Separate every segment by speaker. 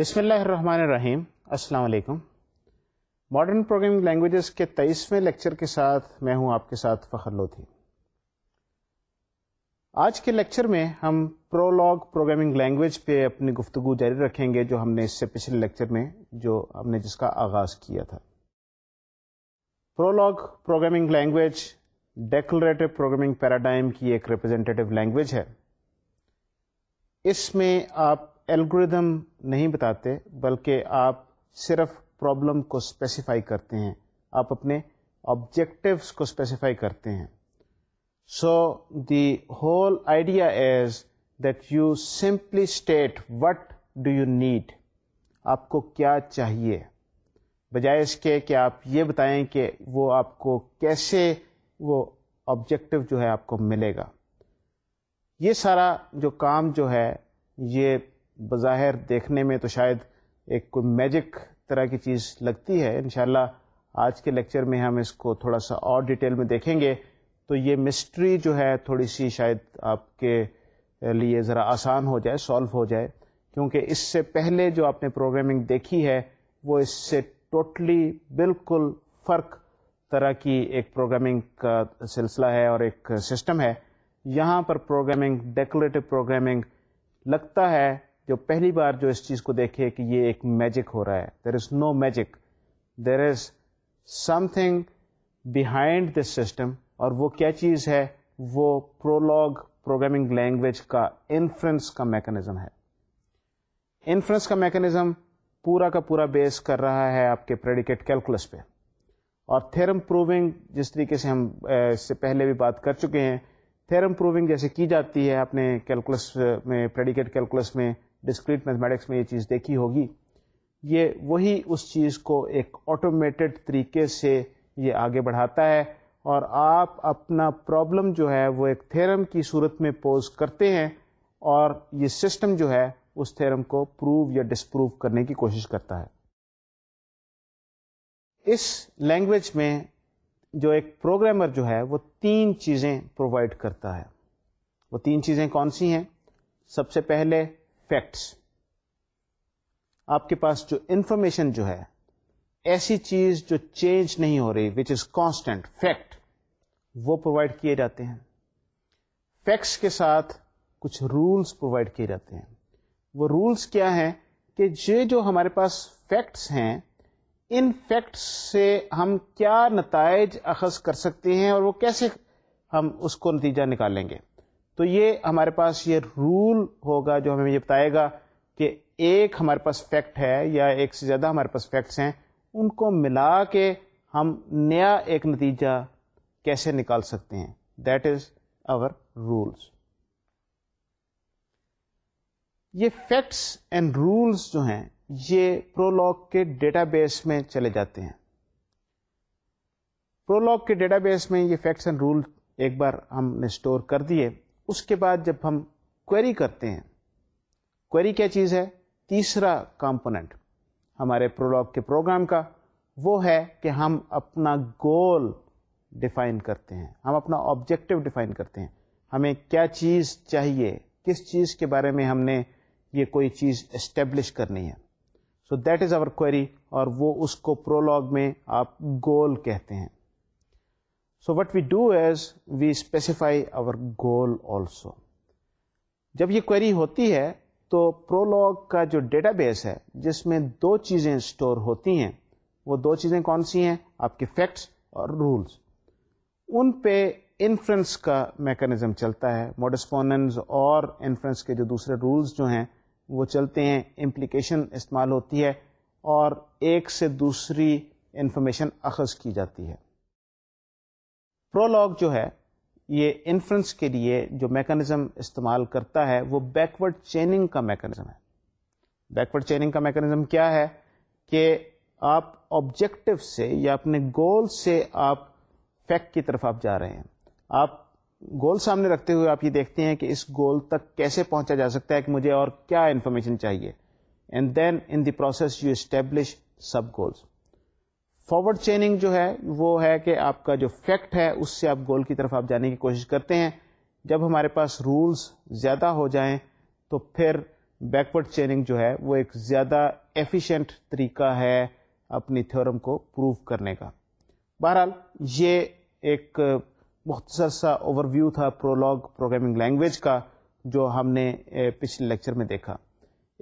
Speaker 1: بسم اللہ الرحمن الرحیم السلام علیکم ماڈرن پروگرامنگ لینگویجز کے تیئیسویں لیکچر کے ساتھ میں ہوں آپ کے ساتھ فخر لو تھی آج کے لیکچر میں ہم پرولگ پروگرامنگ لینگویج پہ اپنی گفتگو جاری رکھیں گے جو ہم نے اس سے پچھلے لیکچر میں جو ہم نے جس کا آغاز کیا تھا Prolog programming language declarative programming paradigm کی ایک ریپرزینٹیو لینگویج ہے اس میں آپ الگوریدم نہیں بتاتے بلکہ آپ صرف پرابلم کو اسپیسیفائی کرتے ہیں آپ اپنے آبجیکٹیوس کو اسپیسیفائی کرتے ہیں so the whole idea is that you simply state what do you need آپ کو کیا چاہیے بجائے اس کے کہ آپ یہ بتائیں کہ وہ آپ کو کیسے وہ آبجیکٹیو جو ہے آپ کو ملے گا یہ سارا جو کام جو ہے یہ بظاہر دیکھنے میں تو شاید ایک کوئی میجک طرح کی چیز لگتی ہے انشاءاللہ آج کے لیکچر میں ہم اس کو تھوڑا سا اور ڈیٹیل میں دیکھیں گے تو یہ مسٹری جو ہے تھوڑی سی شاید آپ کے لیے ذرا آسان ہو جائے سالو ہو جائے کیونکہ اس سے پہلے جو آپ نے پروگرامنگ دیکھی ہے وہ اس سے ٹوٹلی بالکل فرق طرح کی ایک پروگرامنگ کا سلسلہ ہے اور ایک سسٹم ہے یہاں پر پروگرامنگ ڈیکوریٹو پروگرامنگ لگتا ہے جو پہلی بار جو اس چیز کو دیکھے کہ یہ ایک میجک ہو رہا ہے there is no magic there is something behind this system اور وہ کیا چیز ہے وہ پرولگ پروگرامنگ لینگویج کا انفرنس کا میکانزم ہے انفرنس کا میکانزم پورا کا پورا بیس کر رہا ہے آپ کے پریڈیکٹ کیلکولس پہ اور تھرم پروونگ جس طریقے سے ہم اس سے پہلے بھی بات کر چکے ہیں تھرم پروونگ جیسے کی جاتی ہے اپنے کیلکولس میں کیلکولس میں ڈسکریٹ میتھمیٹکس میں یہ چیز دیکھی ہوگی یہ وہی اس چیز کو ایک آٹومیٹڈ طریقے سے یہ آگے بڑھاتا ہے اور آپ اپنا پرابلم جو ہے وہ ایک تھیرم کی صورت میں پوز کرتے ہیں اور یہ سسٹم جو ہے اس تھیرم کو پروو یا ڈسپروو کرنے کی کوشش کرتا ہے اس لینگویج میں جو ایک پروگرامر جو ہے وہ تین چیزیں پرووائڈ کرتا ہے وہ تین چیزیں کون سی ہیں سب سے پہلے فیکٹس آپ کے پاس جو انفارمیشن جو ہے ایسی چیز جو چینج نہیں ہو رہی وچ از کانسٹنٹ فیکٹ وہ پرووائڈ کیے جاتے ہیں فیکٹس کے ساتھ کچھ رولس پرووائڈ کیے جاتے ہیں وہ رولس کیا ہے کہ یہ جو ہمارے پاس فیکٹس ہیں ان فیکٹس سے ہم کیا نتائج اخذ کر سکتے ہیں اور وہ کیسے ہم اس کو نتیجہ نکالیں گے تو یہ ہمارے پاس یہ رول ہوگا جو ہمیں یہ بتائے گا کہ ایک ہمارے پاس فیکٹ ہے یا ایک سے زیادہ ہمارے پاس فیکٹس ہیں ان کو ملا کے ہم نیا ایک نتیجہ کیسے نکال سکتے ہیں دیٹ از اور رولس یہ فیکٹس اینڈ رولس جو ہیں یہ پرولگ کے ڈیٹا بیس میں چلے جاتے ہیں پرولگ کے ڈیٹا بیس میں یہ فیکٹس اینڈ رول ایک بار ہم نے اسٹور کر دیے اس کے بعد جب ہم کوئری کرتے ہیں کوئری کیا چیز ہے تیسرا کمپوننٹ ہمارے پرولگ کے پروگرام کا وہ ہے کہ ہم اپنا گول ڈیفائن کرتے ہیں ہم اپنا آبجیکٹو ڈیفائن کرتے ہیں ہمیں کیا چیز چاہیے کس چیز کے بارے میں ہم نے یہ کوئی چیز اسٹیبلش کرنی ہے so that is our query اور وہ اس کو پرولگ میں آپ گول کہتے ہیں so what we do is we specify our goal also جب یہ کوئری ہوتی ہے تو پرولگ کا جو ڈیٹا بیس ہے جس میں دو چیزیں اسٹور ہوتی ہیں وہ دو چیزیں کون سی ہیں آپ کے فیکٹس اور رولس ان پہ انفرنس کا میکینزم چلتا ہے موڈسپوننس اور انفرنس کے جو دوسرے رولس جو ہیں وہ چلتے ہیں امپلیکیشن استعمال ہوتی ہے اور ایک سے دوسری انفارمیشن اخذ کی جاتی ہے پرولگ جو ہے یہ انفرنس کے لیے جو میکانزم استعمال کرتا ہے وہ بیکورڈ چیننگ کا میکانزم ہے بیکورڈ چیننگ کا میکانزم کیا ہے کہ آپ آبجیکٹو سے یا اپنے گول سے آپ فیکٹ کی طرف آپ جا رہے ہیں آپ گول سامنے رکھتے ہوئے آپ یہ دیکھتے ہیں کہ اس گول تک کیسے پہنچا جا سکتا ہے کہ مجھے اور کیا انفارمیشن چاہیے and then in the process you establish subgoals forward chaining جو ہے وہ ہے کہ آپ کا جو فیکٹ ہے اس سے آپ گول کی طرف آپ جانے کی کوشش کرتے ہیں جب ہمارے پاس رولز زیادہ ہو جائیں تو پھر بیکورڈ چیننگ جو ہے وہ ایک زیادہ ایفیشینٹ طریقہ ہے اپنی تھیورم کو پروو کرنے کا بہرحال یہ ایک مختصر سا اوور ویو تھا پرولگ پروگرامنگ لینگویج کا جو ہم نے پچھلے لیکچر میں دیکھا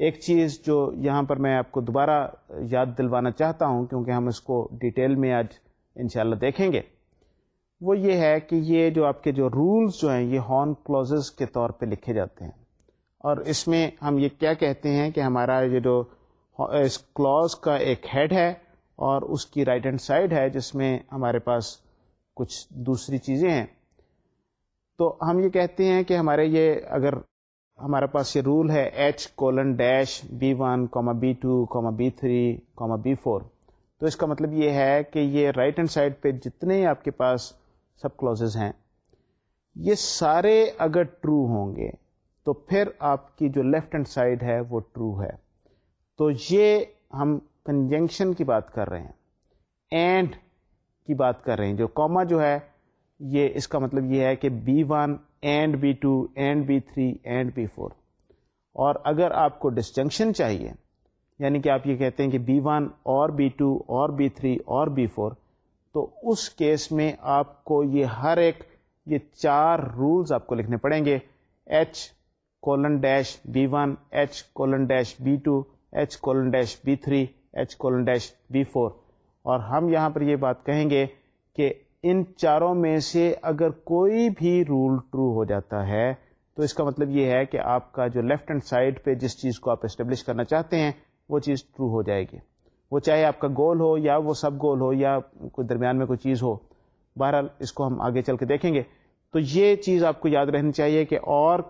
Speaker 1: ایک چیز جو یہاں پر میں آپ کو دوبارہ یاد دلوانا چاہتا ہوں کیونکہ ہم اس کو ڈیٹیل میں آج انشاءاللہ دیکھیں گے وہ یہ ہے کہ یہ جو آپ کے جو رولز جو ہیں یہ ہارن کلوزز کے طور پہ لکھے جاتے ہیں اور اس میں ہم یہ کیا کہتے ہیں کہ ہمارا یہ جو اس کلوز کا ایک ہیڈ ہے اور اس کی رائٹ ہینڈ سائڈ ہے جس میں ہمارے پاس کچھ دوسری چیزیں ہیں تو ہم یہ کہتے ہیں کہ ہمارے یہ اگر ہمارے پاس یہ رول ہے H colon dash B one comma B two comma B three comma B four تو اس کا مطلب یہ ہے کہ یہ رائٹ ہینڈ سائڈ پہ جتنے آپ کے پاس سب کلوزز ہیں یہ سارے اگر ٹرو ہوں گے تو پھر آپ کی جو لیفٹ ہینڈ سائڈ ہے وہ ٹرو ہے تو یہ ہم کنجنکشن کی بات کر رہے ہیں اینڈ کی بات کر رہے ہیں جو کوما جو ہے یہ اس کا مطلب یہ ہے کہ B one and B two and B three and B four اور اگر آپ کو ڈسجنکشن چاہیے یعنی کہ آپ یہ کہتے ہیں کہ B one or B two or B three or B four تو اس کیس میں آپ کو یہ ہر ایک یہ چار رولز آپ کو لکھنے پڑیں گے H colon dash B one H colon dash B two H colon dash B three H colon dash B four اور ہم یہاں پر یہ بات کہیں گے کہ ان چاروں میں سے اگر کوئی بھی رول ٹرو ہو جاتا ہے تو اس کا مطلب یہ ہے کہ آپ کا جو لیفٹ ہینڈ سائڈ پہ جس چیز کو آپ اسٹیبلش کرنا چاہتے ہیں وہ چیز ٹرو ہو جائے گی وہ چاہے آپ کا گول ہو یا وہ سب گول ہو یا کوئی درمیان میں کوئی چیز ہو بہرحال اس کو ہم آگے چل کے دیکھیں گے تو یہ چیز آپ کو یاد رہنی چاہیے کہ اور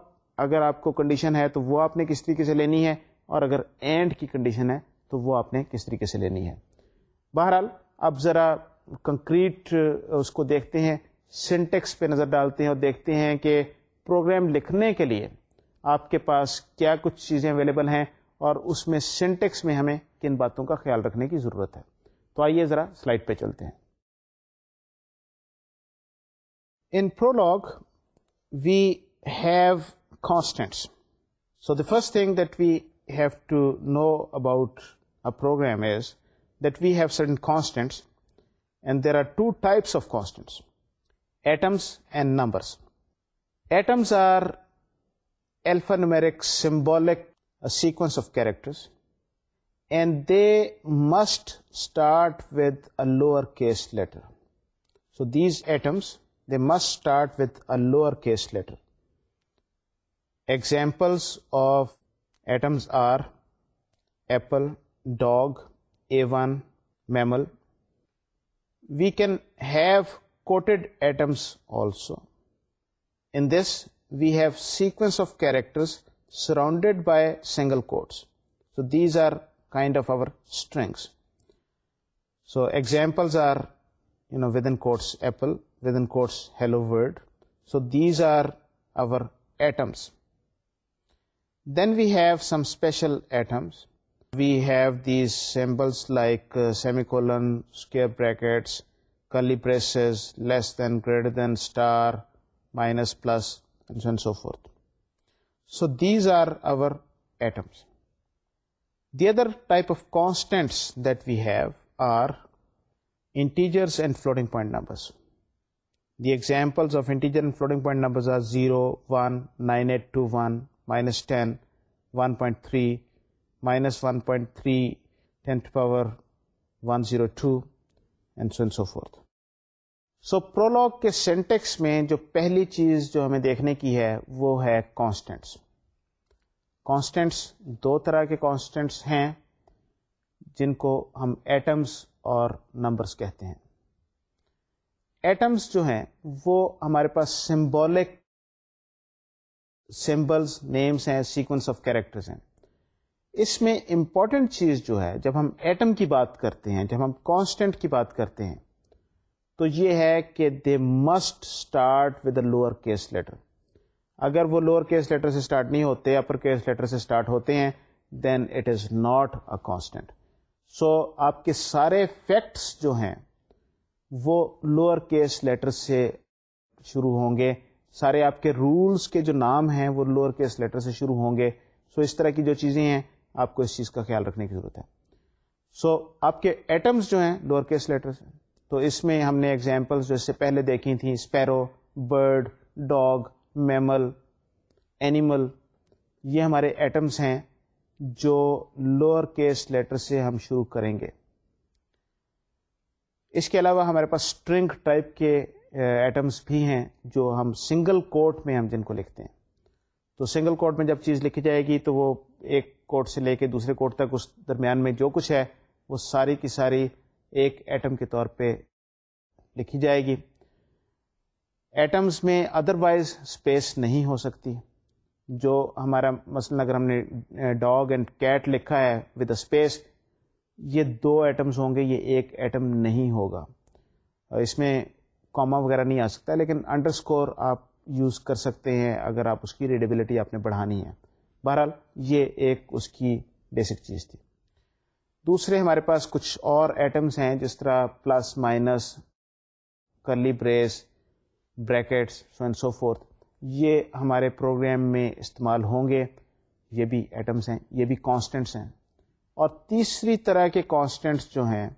Speaker 1: اگر آپ کو کنڈیشن ہے تو وہ آپ نے کس طریقے سے لینی ہے اور اگر اینڈ کی کنڈیشن ہے تو وہ آپ نے کس طریقے سے لینی ہے بہرحال اب ذرا کنکریٹ uh, اس کو دیکھتے ہیں سنٹیکس پہ نظر ڈالتے ہیں اور دیکھتے ہیں کہ پروگرام لکھنے کے لیے آپ کے پاس کیا کچھ چیزیں اویلیبل ہیں اور اس میں سینٹیکس میں ہمیں کن باتوں کا خیال رکھنے کی ضرورت ہے تو آئیے ذرا سلائڈ پہ چلتے ہیں in Prolog we have constants so the first thing that we have to know about program is that we have certain constants symbolic lower case letter so these atoms must start letter examples of atoms are apple dog a one mammal we can have coated atoms also. In this, we have sequence of characters surrounded by single quotes. So these are kind of our strings. So examples are, within quotes apple, within quotes hello world. So these are our atoms. Then we have some special atoms. We have these symbols like uh, semicolon, square brackets, curly braces, less than, greater than, star, minus, plus, and so on and so forth. So these are our atoms. The other type of constants that we have are integers and floating point numbers. The examples of integer and floating point numbers are 0, 1, 9821, minus 10, 1.3, minus 1.3, 10 to the power 102, and and so so so forth Prolog کے syntax میں جو پہلی چیز جو ہمیں دیکھنے کی ہے وہ ہے کانسٹینٹس کانسٹینٹس دو طرح کے کانسٹینٹس ہیں جن کو ہم ایٹمس اور نمبرس کہتے ہیں ایٹمس جو ہیں وہ ہمارے پاس سمبولک سمبلس نیمس ہیں سیکوینس آف کیریکٹرز ہیں اس میں امپورٹنٹ چیز جو ہے جب ہم ایٹم کی بات کرتے ہیں جب ہم کانسٹینٹ کی بات کرتے ہیں تو یہ ہے کہ they must start with a lower case letter اگر وہ لوور کیس لیٹر سے اسٹارٹ نہیں ہوتے اپر کیس لیٹر سے اسٹارٹ ہوتے ہیں then it is not a constant so آپ کے سارے فیکٹس جو ہیں وہ لوور کیس لیٹر سے شروع ہوں گے سارے آپ کے رولس کے جو نام ہیں وہ لوور کیس لیٹر سے شروع ہوں گے سو so اس طرح کی جو چیزیں ہیں آپ کو اس چیز کا خیال رکھنے کی ضرورت ہے سو so, آپ کے ایٹمس جو ہیں لوور کیس لیٹر تو اس میں ہم نے ایگزامپل پہلے دیکھی تھیں sparrow bird dog mammal animal یہ ہمارے ایٹمس ہیں جو لوور کیس لیٹر سے ہم شروع کریں گے اس کے علاوہ ہمارے پاس اسٹرنگ ٹائپ کے ایٹمس بھی ہیں جو ہم سنگل کوٹ میں ہم جن کو لکھتے ہیں تو سنگل کوٹ میں جب چیز لکھی جائے گی تو وہ ایک کوٹ سے لے کے دوسرے کوٹ تک اس درمیان میں جو کچھ ہے وہ ساری کی ساری ایک ایٹم کے طور پہ لکھی جائے گی ایٹمز میں ادر وائز اسپیس نہیں ہو سکتی جو ہمارا مثلاً اگر ہم نے ڈاگ اینڈ کیٹ لکھا ہے اے اسپیس یہ دو ایٹمز ہوں گے یہ ایک ایٹم نہیں ہوگا اس میں کاما وغیرہ نہیں آ سکتا لیکن انڈر اسکور آپ یوز کر سکتے ہیں اگر آپ اس کی ریڈیبلٹی آپ نے بڑھانی ہے بہرحال یہ ایک اس کی بیسک چیز تھی دوسرے ہمارے پاس کچھ اور ایٹمس ہیں جس طرح plus minus curly brace brackets so and so forth یہ ہمارے پروگرام میں استعمال ہوں گے یہ بھی ایٹمس ہیں یہ بھی کانسٹنٹس ہیں اور تیسری طرح کے کانسٹنٹس جو ہیں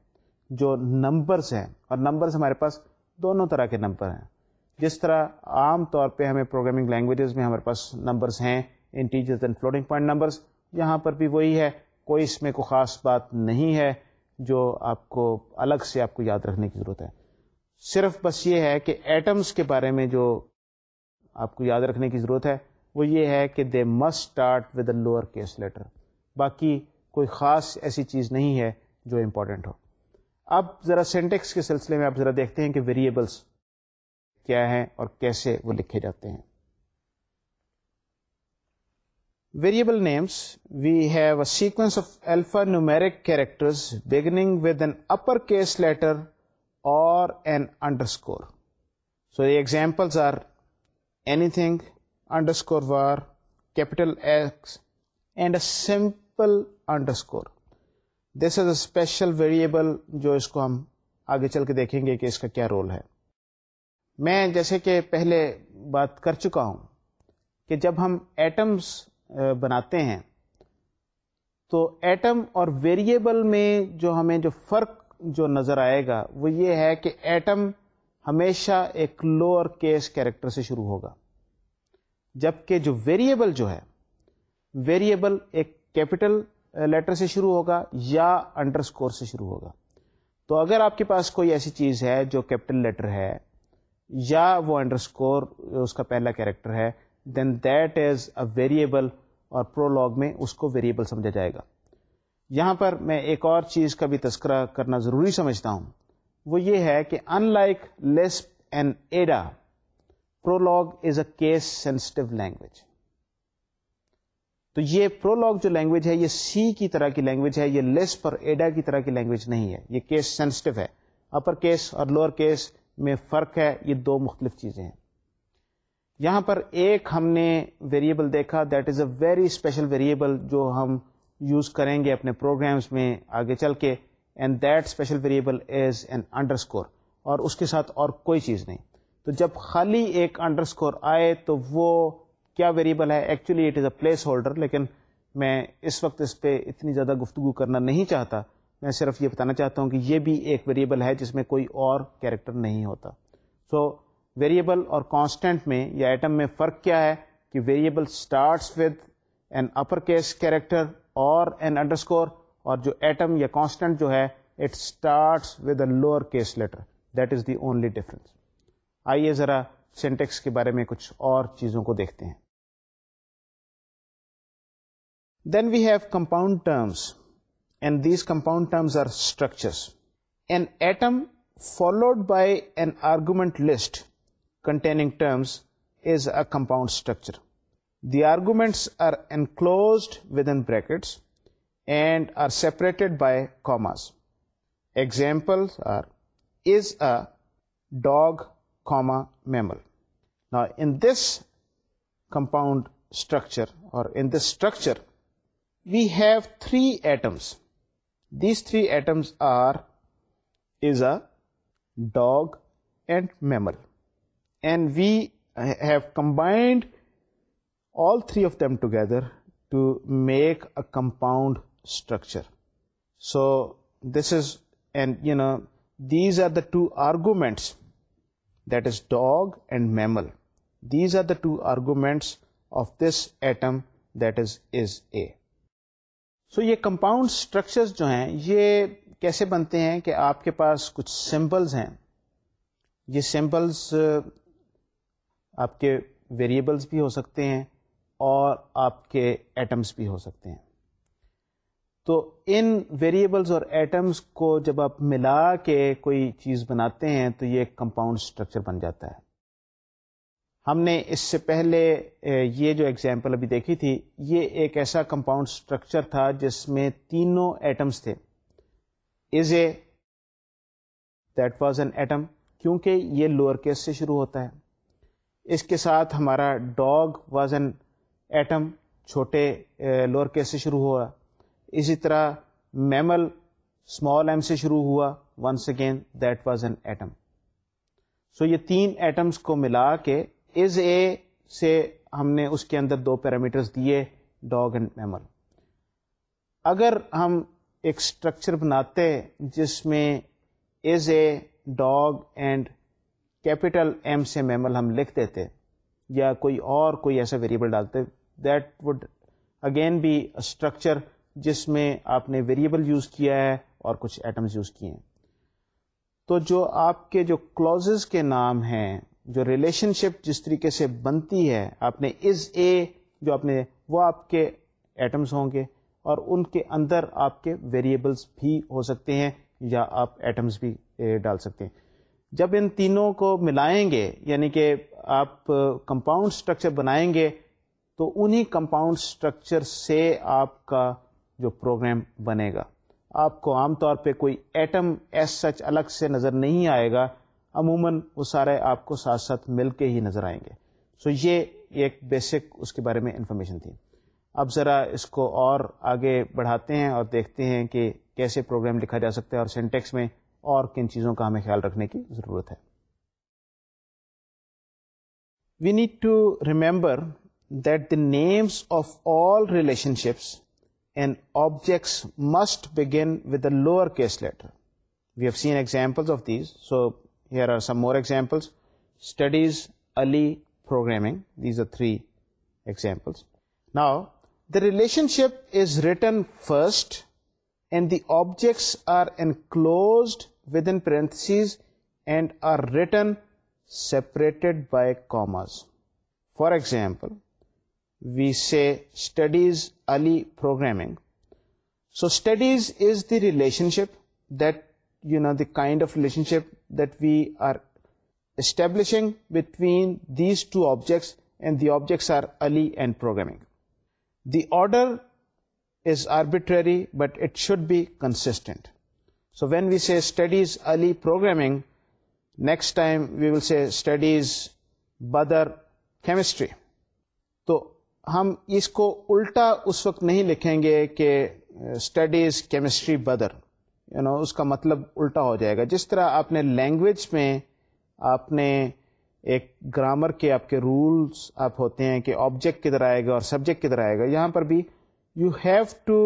Speaker 1: جو نمبرس ہیں اور نمبرز ہمارے پاس دونوں طرح کے نمبر ہیں جس طرح عام طور پہ ہمیں پروگرامنگ لینگویجز میں ہمارے پاس نمبرس ہیں integers and floating point numbers یہاں پر بھی وہی ہے کوئی اس میں کوئی خاص بات نہیں ہے جو آپ کو الگ سے آپ کو یاد رکھنے کی ضرورت ہے صرف بس یہ ہے کہ ایٹمس کے بارے میں جو آپ کو یاد رکھنے کی ضرورت ہے وہ یہ ہے کہ they must start with a lower case letter باقی کوئی خاص ایسی چیز نہیں ہے جو امپورٹنٹ ہو اب ذرا سینٹیکس کے سلسلے میں آپ ذرا دیکھتے ہیں کہ ویریبلس کیا ہیں اور کیسے وہ لکھے جاتے ہیں variable names we have a sequence of alphanumeric character capital X and a simple underscore this is a special variable جو اس کو ہم آگے چل کے دیکھیں گے کہ اس کا کیا رول ہے میں جیسے کہ پہلے بات کر چکا ہوں کہ جب ہم ایٹمس بناتے ہیں تو ایٹم اور ویریبل میں جو ہمیں جو فرق جو نظر آئے گا وہ یہ ہے کہ ایٹم ہمیشہ ایک لوور کیس کیریکٹر سے شروع ہوگا جبکہ جو ویریبل جو ہے ویریبل ایک کیپٹل لیٹر سے شروع ہوگا یا انڈر اسکور سے شروع ہوگا تو اگر آپ کے پاس کوئی ایسی چیز ہے جو کیپٹل لیٹر ہے یا وہ انڈر اسکور اس کا پہلا کیریکٹر ہے then that is a variable اور پرولگ میں اس کو ویریبل سمجھا جائے گا یہاں پر میں ایک اور چیز کا بھی تذکرہ کرنا ضروری سمجھتا ہوں وہ یہ ہے کہ unlike Lisp and Ada Prolog is a case sensitive language تو یہ پرولگ جو لینگویج ہے یہ سی کی طرح کی لینگویج ہے یہ لسپ اور ایڈا کی طرح کی لینگویج نہیں ہے یہ کیس سینسٹو ہے اپر کیس اور لوور کیس میں فرق ہے یہ دو مختلف چیزیں ہیں یہاں پر ایک ہم نے ویریبل دیکھا that is a very special variable جو ہم یوز کریں گے اپنے پروگرامس میں آگے چل کے and that special variable is an underscore اور اس کے ساتھ اور کوئی چیز نہیں تو جب خالی ایک انڈر اسکور آئے تو وہ کیا ویریبل ہے actually it is a placeholder لیکن میں اس وقت اس پہ اتنی زیادہ گفتگو کرنا نہیں چاہتا میں صرف یہ بتانا چاہتا ہوں کہ یہ بھی ایک ویریبل ہے جس میں کوئی اور کیریکٹر نہیں ہوتا سو so, ویریبل اور کانسٹینٹ میں یا ایٹم میں فرق کیا ہے کہ variable starts with an upper case character اور این اور جو ایٹم یا کانسٹینٹ جو ہے it starts with a lower case letter that is the only آئیے ذرا سینٹیکس کے بارے میں کچھ اور چیزوں کو دیکھتے ہیں then we have compound terms and these compound terms are structures an atom followed by an argument list containing terms is a compound structure. The arguments are enclosed within brackets and are separated by commas. Examples are is a dog, comma, mammal. Now, in this compound structure, or in this structure, we have three atoms. These three atoms are is a dog and mammal. And we've combined all three of them together to make a compound structure so this is and you know these are the two arguments that is dog and mammal these are the two arguments of this atom that is is a so یہ compound structure جو ہیں یہ کیسے بنتے ہیں کہ آپ کے پاس کچھ سمبلس ہیں یہ سمبلس آپ کے ویریبلس بھی ہو سکتے ہیں اور آپ کے ایٹمس بھی ہو سکتے ہیں تو ان ویریبلس اور ایٹمس کو جب آپ ملا کے کوئی چیز بناتے ہیں تو یہ کمپاؤنڈ اسٹرکچر بن جاتا ہے ہم نے اس سے پہلے یہ جو ایگزامپل ابھی دیکھی تھی یہ ایک ایسا کمپاؤنڈ اسٹرکچر تھا جس میں تینوں ایٹمس تھے is a that was an atom کیونکہ یہ لوور کیس سے شروع ہوتا ہے اس کے ساتھ ہمارا ڈاگ واز این ایٹم چھوٹے لوور کیس سے شروع ہوا اسی طرح میمل اسمال ایم سے شروع ہوا once again that was an atom so یہ تین ایٹمس کو ملا کے از اے سے ہم نے اس کے اندر دو پیرامیٹرس دیے ڈاگ اینڈ میمل اگر ہم ایک اسٹرکچر بناتے جس میں is a dog and capital M سے میمل ہم لکھ دیتے یا کوئی اور کوئی ایسا ویریبل ڈالتے that would again be structure جس میں آپ نے ویریبل یوز کیا ہے اور کچھ ایٹمز یوز کیے ہیں تو جو آپ کے جو کلوزز کے نام ہیں جو ریلیشن شپ جس طریقے سے بنتی ہے آپ نے از اے جو آپ نے وہ آپ کے ایٹمز ہوں گے اور ان کے اندر آپ کے ویریبلس بھی ہو سکتے ہیں یا آپ ایٹمز بھی eh, ڈال سکتے ہیں جب ان تینوں کو ملائیں گے یعنی کہ آپ کمپاؤنڈ اسٹرکچر بنائیں گے تو انہی کمپاؤنڈ اسٹرکچر سے آپ کا جو پروگرام بنے گا آپ کو عام طور پہ کوئی ایٹم ایس سچ الگ سے نظر نہیں آئے گا عموماً وہ سارے آپ کو ساتھ ساتھ مل کے ہی نظر آئیں گے سو so یہ ایک بیسک اس کے بارے میں انفارمیشن تھی اب ذرا اس کو اور آگے بڑھاتے ہیں اور دیکھتے ہیں کہ کیسے پروگرام لکھا جا سکتا ہے اور سینٹیکس میں اور کن چیزوں کا ہمیں خیال رکھنے کی ضرورت ہے we need to remember that the names of all relationships and objects must begin with a lower case letter we have seen example of these so here are some more examples studies Ali programming these are three examples now the relationship is written first and the objects are enclosed within parentheses and are written separated by commas. For example, we say studies Ali programming. So studies is the relationship that, the kind of relationship that we are establishing between these two objects, and the objects are Ali and programming. The order is arbitrary, but it should be consistent. So when we say studies Ali programming next time we will say studies Badr chemistry تو ہم اس کو الٹا اس وقت نہیں لکھیں گے کہ studies chemistry Badar you know اس کا مطلب الٹا ہو جائے گا جس طرح آپ نے لینگویج میں آپ نے ایک گرامر کے آپ کے رولس آپ ہوتے ہیں کہ آبجیکٹ کدھر آئے گا اور سبجیکٹ کدھر آئے گا یہاں پر بھی you have to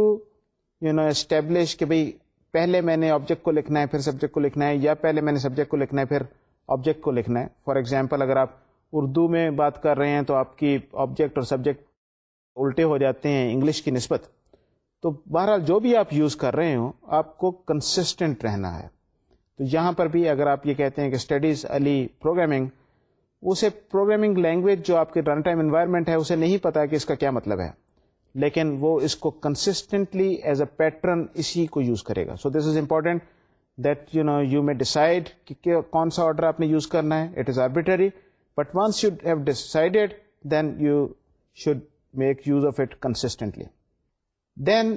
Speaker 1: you know establish کہ بھائی پہلے میں نے آبجیکٹ کو لکھنا ہے پھر سبجیکٹ کو لکھنا ہے یا پہلے میں نے سبجیکٹ کو لکھنا ہے پھر آبجیکٹ کو لکھنا ہے فار ایگزامپل اگر آپ اردو میں بات کر رہے ہیں تو آپ کی آبجیکٹ اور سبجیکٹ الٹے ہو جاتے ہیں انگلش کی نسبت تو بہرحال جو بھی آپ یوز کر رہے ہوں آپ کو کنسسٹنٹ رہنا ہے تو یہاں پر بھی اگر آپ یہ کہتے ہیں کہ اسٹڈیز علی پروگرامنگ اسے پروگرامنگ لینگویج جو آپ کے رن ٹائم انوائرمنٹ ہے اسے نہیں پتا کہ اس کا کیا مطلب ہے لیکن وہ اس کو کنسسٹنٹلی ایز اے پیٹرن اسی کو یوز کرے گا so this is important that you you know may decide کہ کون سا آرڈر آپ نے یوز کرنا ہے it is arbitrary but you have decided then you should make use of it then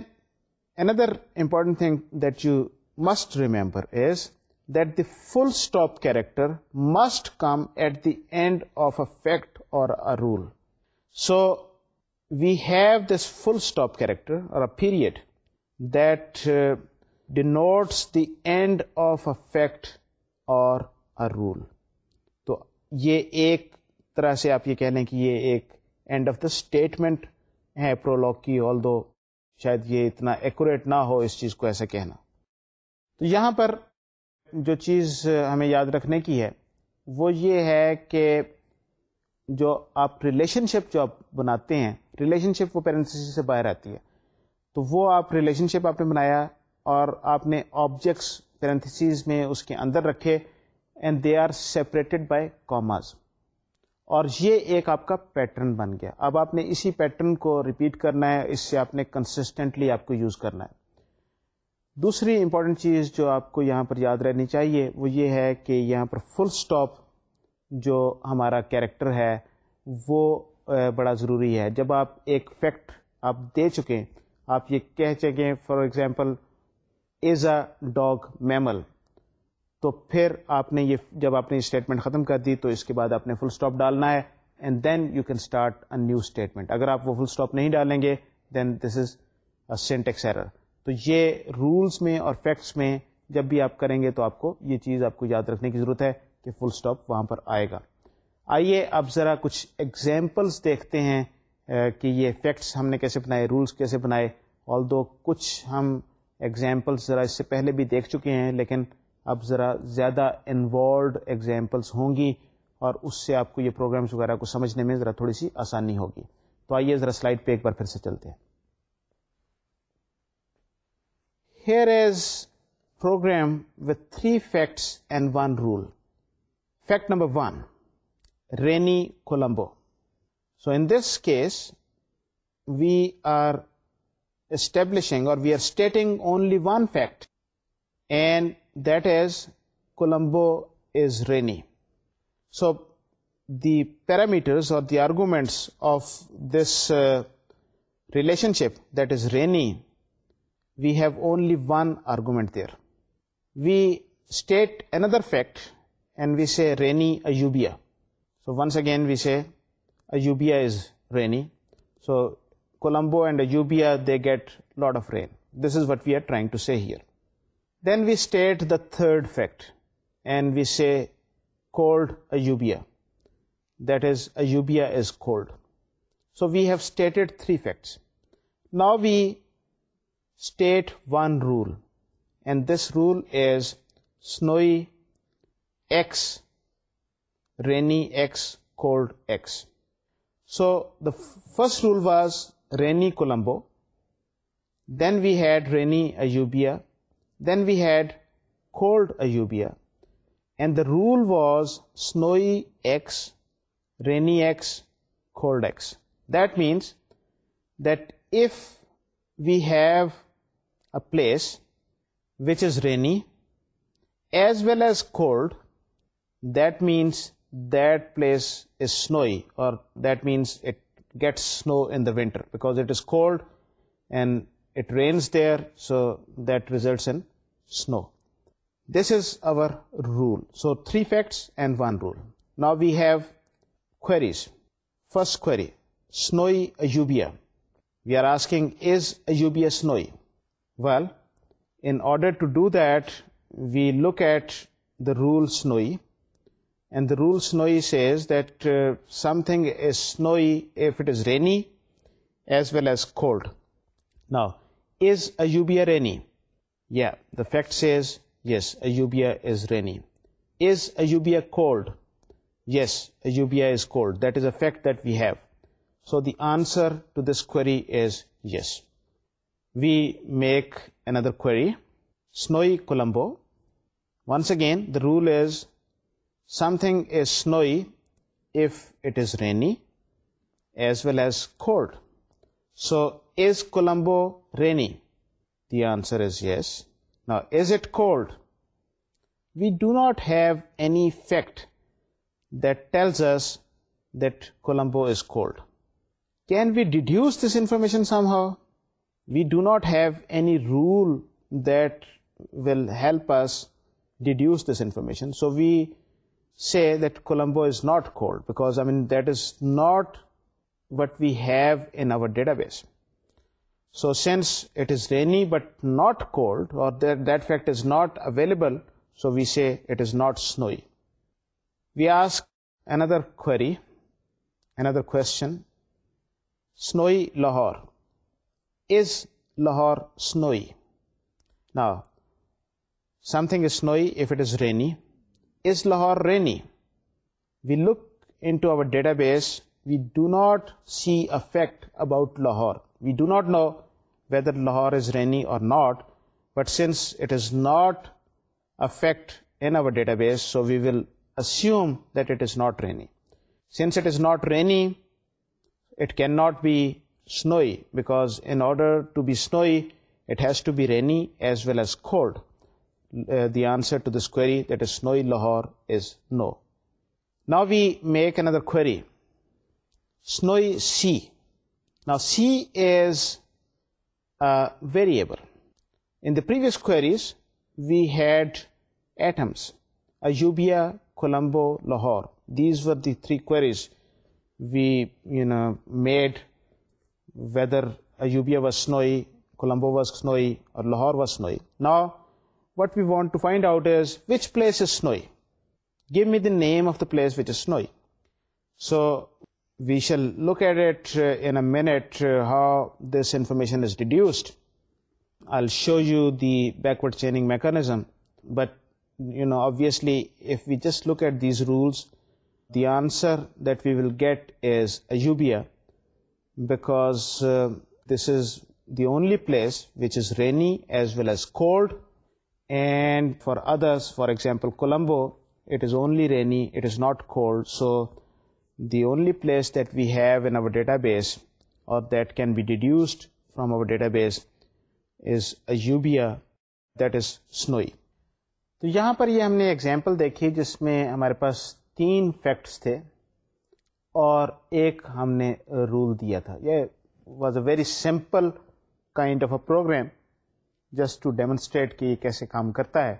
Speaker 1: another important thing that you must remember is that the full stop character must come at the end of a fact or rule so we have this full stop character or a period that denotes the end of a fact or rule تو یہ ایک طرح سے آپ یہ کہہ لیں کہ یہ ایک اینڈ آف دا اسٹیٹمنٹ ہے پرولگ کی آل دو شاید یہ اتنا ایکوریٹ نہ ہو اس چیز کو ایسا کہنا تو یہاں پر جو چیز ہمیں یاد رکھنے کی ہے وہ یہ ہے کہ جو آپ ریلیشن شپ جو آپ بناتے ہیں ریلیشن شپ وہ پیرنتھی سے باہر آتی ہے تو وہ آپ ریلیشن شپ آپ نے بنایا اور آپ نے آبجیکٹس پیرنتھسیز میں اس کے اندر رکھے and they are separated by commas اور یہ ایک آپ کا پیٹرن بن گیا اب آپ نے اسی پیٹرن کو ریپیٹ کرنا ہے اس سے آپ نے کنسسٹنٹلی آپ کو یوز کرنا ہے دوسری امپورٹنٹ چیز جو آپ کو یہاں پر یاد رہنی چاہیے وہ یہ ہے کہ یہاں پر فل سٹاپ جو ہمارا کیریکٹر ہے وہ بڑا ضروری ہے جب آپ ایک فیکٹ آپ دے چکے آپ یہ کہہ چکے for example is a dog mammal تو پھر آپ نے یہ جب آپ نے اسٹیٹمنٹ ختم کر دی تو اس کے بعد آپ نے فل اسٹاپ ڈالنا ہے and then you can start a new statement اگر آپ وہ فل اسٹاپ نہیں ڈالیں گے then this is syntax error تو یہ رولس میں اور فیکٹس میں جب بھی آپ کریں گے تو آپ کو یہ چیز آپ کو یاد رکھنے کی ضرورت ہے کہ فل اسٹاپ وہاں پر آئے گا آئیے اب ذرا کچھ ایگزامپلس دیکھتے ہیں کہ یہ فیکٹس ہم نے کیسے بنائے رولس کیسے بنائے آل دو کچھ ہم ایگزامپلس ذرا اس سے پہلے بھی دیکھ چکے ہیں لیکن اب ذرا زیادہ انوالوڈ ایگزامپلس ہوں گی اور اس سے آپ کو یہ پروگرامس وغیرہ کو سمجھنے میں ذرا تھوڑی سی آسانی ہوگی تو آئیے ذرا سلائڈ پہ ایک بار پھر سے چلتے ہیں here is program with three facts and one rule fact number one Reni Colombo. So in this case, we are establishing or we are stating only one fact, and that is Colombo is rainy. So the parameters or the arguments of this uh, relationship, that is rainy, we have only one argument there. We state another fact and we say rainy Ayubia. So once again we say Ayubia is rainy. So Colombo and Ayubia, they get a lot of rain. This is what we are trying to say here. Then we state the third fact and we say cold Ayubia, that is Ayubia is cold. So we have stated three facts. Now we state one rule, and this rule is snowy X rainy X, cold X. So the first rule was rainy Colombo, then we had rainy Ayubia, then we had cold Ayubia, and the rule was snowy X, rainy X, cold X. That means that if we have a place which is rainy as well as cold, that means that place is snowy, or that means it gets snow in the winter because it is cold and it rains there, so that results in snow. This is our rule. So 3 facts and 1 rule. Now we have queries. First query, snowy Ayubia. We are asking, is Ayubia snowy? Well, in order to do that, we look at the rule snowy. And the rule snowy سےنی as well as cold now is Ayubia rainy یا the fact says yes Ayubia is rainy is Ayubia cold yes Ayubia is cold that is a fact that we have so the answer to this query is yes we make another query snowy Colombo once again the rule is Something is snowy if it is rainy as well as cold. So, is Colombo rainy? The answer is yes. Now, is it cold? We do not have any fact that tells us that Colombo is cold. Can we deduce this information somehow? We do not have any rule that will help us deduce this information. So, we say that Colombo is not cold, because I mean that is not what we have in our database. So since it is rainy but not cold, or that fact is not available, so we say it is not snowy. We ask another query, another question: snowy Lahore. Is Lahore snowy? Now, something is snowy if it is rainy, is Lahore rainy? We look into our database, we do not see a fact about Lahore. We do not know whether Lahore is rainy or not, but since it is not a fact in our database, so we will assume that it is not rainy. Since it is not rainy, it cannot be snowy, because in order to be snowy, it has to be rainy as well as cold. Lahore is no no we make a variable Lahore what we want to find out is which place is snowy. Give me the name of the place which is snowy. So we shall look at it uh, in a minute, uh, how this information is deduced. I'll show you the backward chaining mechanism, but obviously if we just look at these rules, the answer that we will get is Ayubia, because uh, this is the only place which is rainy as well as cold, and for others for example Colombo it is only rainy it is not cold so the only place that we have in our database or that can be deduced from our database is Ayubia that is snowy تو یہاں پر یہ ہم نے example دیکھی جس میں ہمارے پاس تین فیکٹس تھے اور ایک ہم نے رول دیا تھا یہ was a very simple kind of a program just to demonstrate کہ یہ کیسے کام کرتا ہے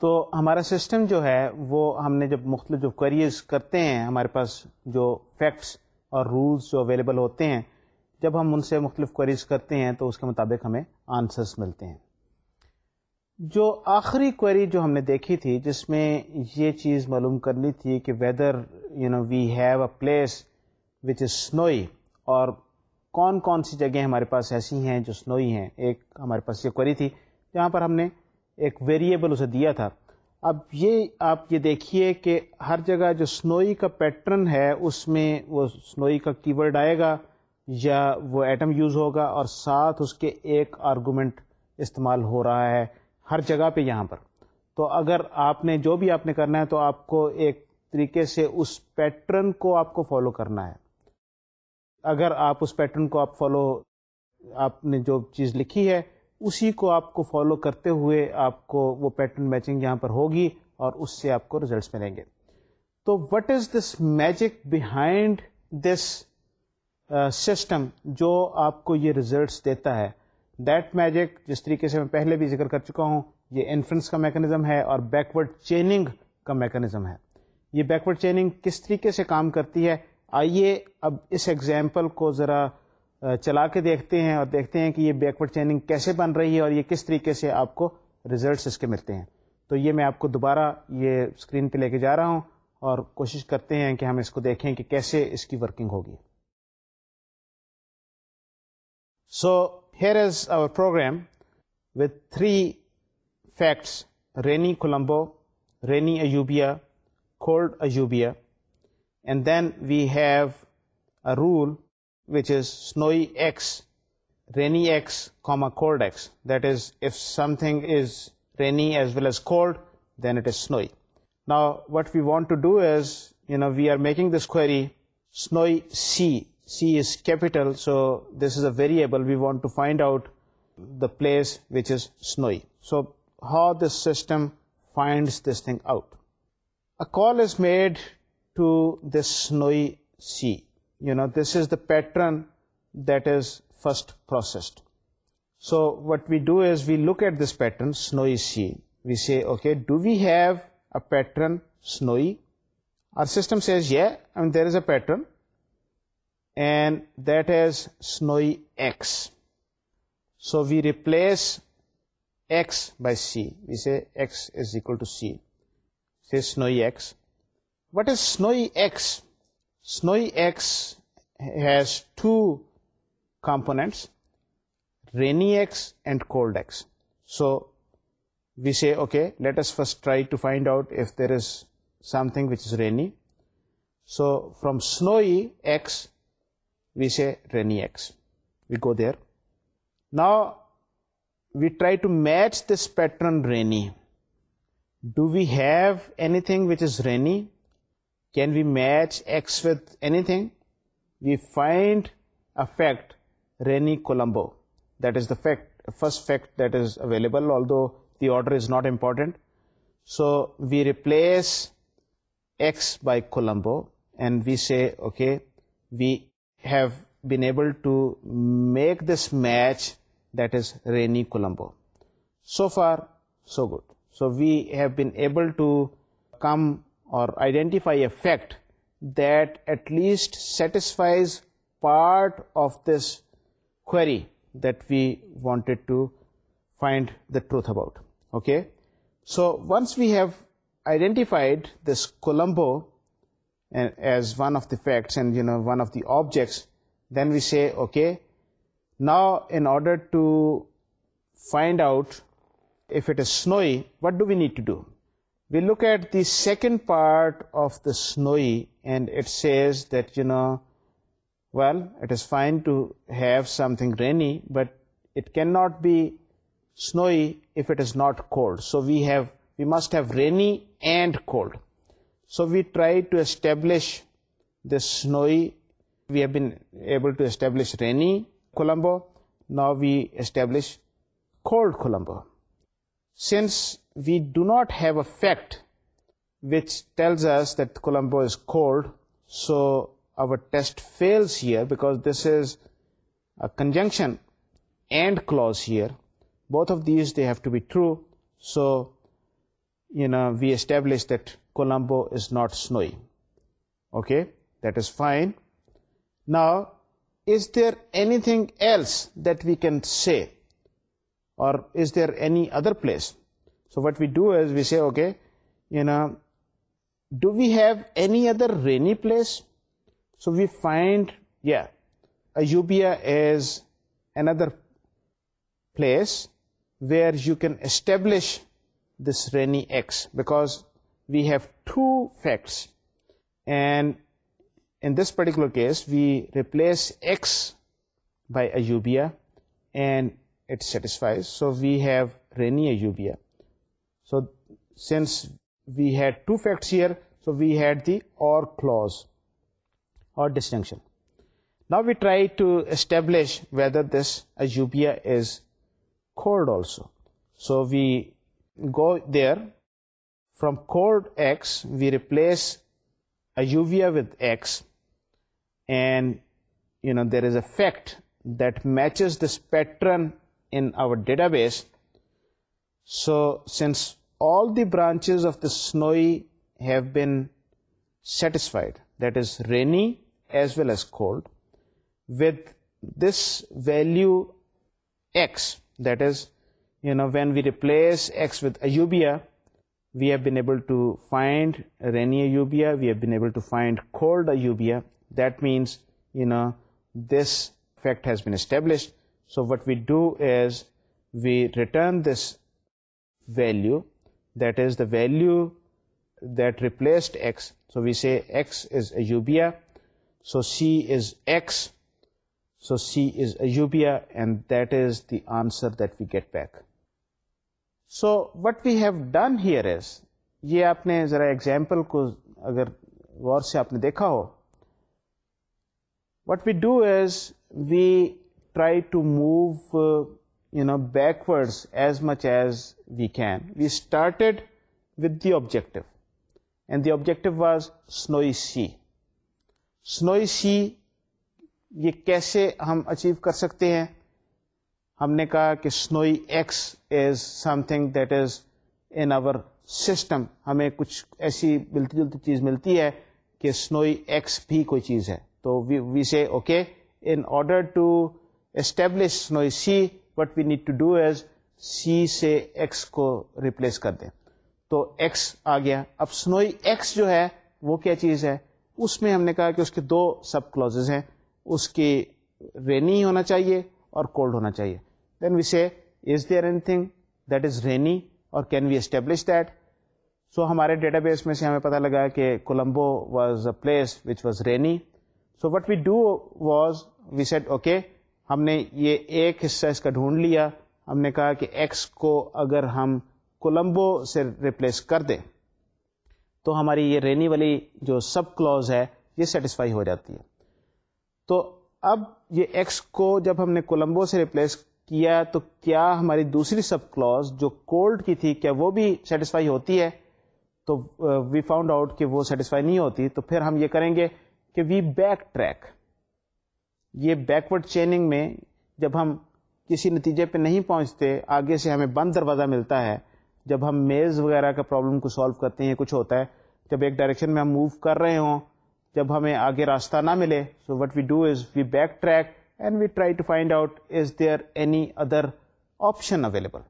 Speaker 1: تو ہمارا سسٹم جو ہے وہ ہم نے جب مختلف جو کوئرز کرتے ہیں ہمارے پاس جو فیکٹس اور رولز جو اویلیبل ہوتے ہیں جب ہم ان سے مختلف کوئریز کرتے ہیں تو اس کے مطابق ہمیں آنسرس ملتے ہیں جو آخری کوئری جو ہم نے دیکھی تھی جس میں یہ چیز معلوم کر لی تھی کہ whether you know we have a place which is snowy اور کون کون سی جگہیں ہمارے پاس ایسی ہیں جو سنوئی ہیں ایک ہمارے پاس یہ کوئری تھی جہاں پر ہم نے ایک ویریبل اسے دیا تھا اب یہ آپ یہ دیکھیے کہ ہر جگہ جو سنوئی کا پیٹرن ہے اس میں وہ سنوئی کا کی ورڈ آئے گا یا وہ ایٹم یوز ہوگا اور ساتھ اس کے ایک آرگومنٹ استعمال ہو رہا ہے ہر جگہ پہ یہاں پر تو اگر آپ نے جو بھی آپ نے کرنا ہے تو آپ کو ایک طریقے سے اس پیٹرن کو آپ کو فالو کرنا ہے اگر آپ اس پیٹرن کو آپ فالو آپ نے جو چیز لکھی ہے اسی کو آپ کو فالو کرتے ہوئے آپ کو وہ پیٹرن میچنگ یہاں پر ہوگی اور اس سے آپ کو ریزلٹس ملیں گے تو what is this magic behind this system جو آپ کو یہ ریزلٹس دیتا ہے دیٹ میجک جس طریقے سے میں پہلے بھی ذکر کر چکا ہوں یہ انفرنس کا میکینزم ہے اور بیکورڈ چیننگ کا میکینزم ہے یہ بیکورڈ چیننگ کس طریقے سے کام کرتی ہے آئیے اب اس ایگزامپل کو ذرا چلا کے دیکھتے ہیں اور دیکھتے ہیں کہ یہ بیکورڈ چیننگ کیسے بن رہی ہے اور یہ کس طریقے سے آپ کو ریزلٹس اس کے ملتے ہیں تو یہ میں آپ کو دوبارہ یہ اسکرین پہ لے کے جا رہا ہوں اور کوشش کرتے ہیں کہ ہم اس کو دیکھیں کہ کیسے اس کی ورکنگ ہوگی so here is our program with three facts rainy Colombo rainy Ayubia cold Ayubia And then we have a rule which is snowy x, rainy x, comma cold x. That is, if something is rainy as well as cold, then it is snowy. Now, what we want to do is, we are making this query snowy c. C is capital, so this is a variable. We want to find out the place which is snowy. So how this system finds this thing out? A call is made to this snowy sea. You know, this is the pattern that is first processed. So what we do is we look at this pattern, snowy sea. We say, okay, do we have a pattern snowy? Our system says, yeah, I mean, there is a pattern, and that is snowy X. So we replace X by C. We say X is equal to C. Say snowy X. What is Snowy X? Snowy X has two components, rainy X and cold X. So we say, okay, let us first try to find out if there is something which is rainy. So from Snowy X, we say rainy X. We go there. Now we try to match this pattern rainy. Do we have anything which is rainy? Can we match X with anything? We find a fact, Reni-Colombo. That is the first fact that is available, although the order is not important. So we replace X by Colombo and we say, okay, we have been able to make this match, that is Reni-Colombo. So far, so good. So we have been able to come or identify a fact that at least satisfies part of this query that we wanted to find the truth about. Okay, so once we have identified this Colombo eh, as one of the facts and one of the objects, then we say, okay, now in order to find out if it is snowy, what do we need to do? we look at the second part of the SNOI, and it says that, well, it is fine to have something rainy, but it cannot be snowy if it is not cold. So we must have rainy and cold. So we try to establish this snowy. We have been able to establish rainy Colombo. Now we establish cold Colombo. Since we do not have a fact which tells us that Colombo is cold, so our test fails here, because this is a conjunction and clause here. Both of these, they have to be true. So, we establish that Colombo is not snowy. Okay, that is fine. Now, is there anything else that we can say? Or is there any other place so what we do is we say, okay, do we have any other rainy place? So we find, yeah, Ayubia is another place where you can establish this rainy X, because we have two facts, and in this particular case we replace X by Ayubia and it satisfies. So we have rainy Ayubia. So since we had two facts here, so we had the OR clause or distinction. Now we try to establish whether this Ajubia is chord also. So we go there, from chord X we replace Ajuvia with X, and you know there is a fact that matches this pattern in our database. So since all the branches of the snowy have been satisfied, that is rainy as well as cold, with this value x, that is, when we replace x with eubia, we have been able to find rainy eubia, we have been able to find cold eubia. That means, this fact has been established. So what we do is we return this value value that replaced X we see X is as X so C is Ayubia and that is the answer that we get back so what we have done here is یہ آپ نے ذرا example کو اگر وار سے آپ نے دیکھا ہو what we do is we try to move backward as much as we can we started with the objective and the objective was snowy C snowy C یہ کیسے ہم اچیو کر سکتے ہیں ہم نے کہا کہ snowy X is something that is in our system ہمیں کچھ ایسی ملتی جلتی چیز ملتی ہے کہ سنوئی ایکس بھی کوئی چیز ہے تو we say okay in order to establish snowy C what we need to do is C سے ایکس کو ریپلیس کر دیں تو ایکس آ گیا اب سنوئی ایکس جو ہے وہ کیا چیز ہے اس میں ہم نے کہا کہ اس کے دو سب کلوز ہیں اس کی رینی ہونا چاہیے اور کولڈ ہونا چاہیے then we say is there anything that is rainy or can we establish that so ہمارے ڈیٹا بیس میں سے ہمیں پتہ لگا کہ Colombo was a place which was rainy so what we do was we set okay ہم نے یہ ایک حصہ اس کا ڈھونڈ لیا ہم نے کہا کہ ایکس کو اگر ہم کولمبو سے ریپلیس کر دیں تو ہماری یہ رینی والی جو سب کلوز ہے یہ سیٹسفائی ہو جاتی ہے تو اب یہ ایکس کو جب ہم نے کولمبو سے ریپلیس کیا تو کیا ہماری دوسری سب کلوز جو کولڈ کی تھی کیا وہ بھی سیٹسفائی ہوتی ہے تو وی فاؤنڈ آؤٹ کہ وہ سیٹسفائی نہیں ہوتی تو پھر ہم یہ کریں گے کہ وی بیک ٹریک یہ بیکورڈ چیننگ میں جب ہم کسی نتیجے پہ نہیں پہنچتے آگے سے ہمیں بند دروازہ ملتا ہے جب ہم میز وغیرہ کا پرابلم کو سالو کرتے ہیں کچھ ہوتا ہے جب ایک ڈائریکشن میں ہم موو کر رہے ہوں جب ہمیں آگے راستہ نہ ملے so what we do is we backtrack and we try to find out is there any other option available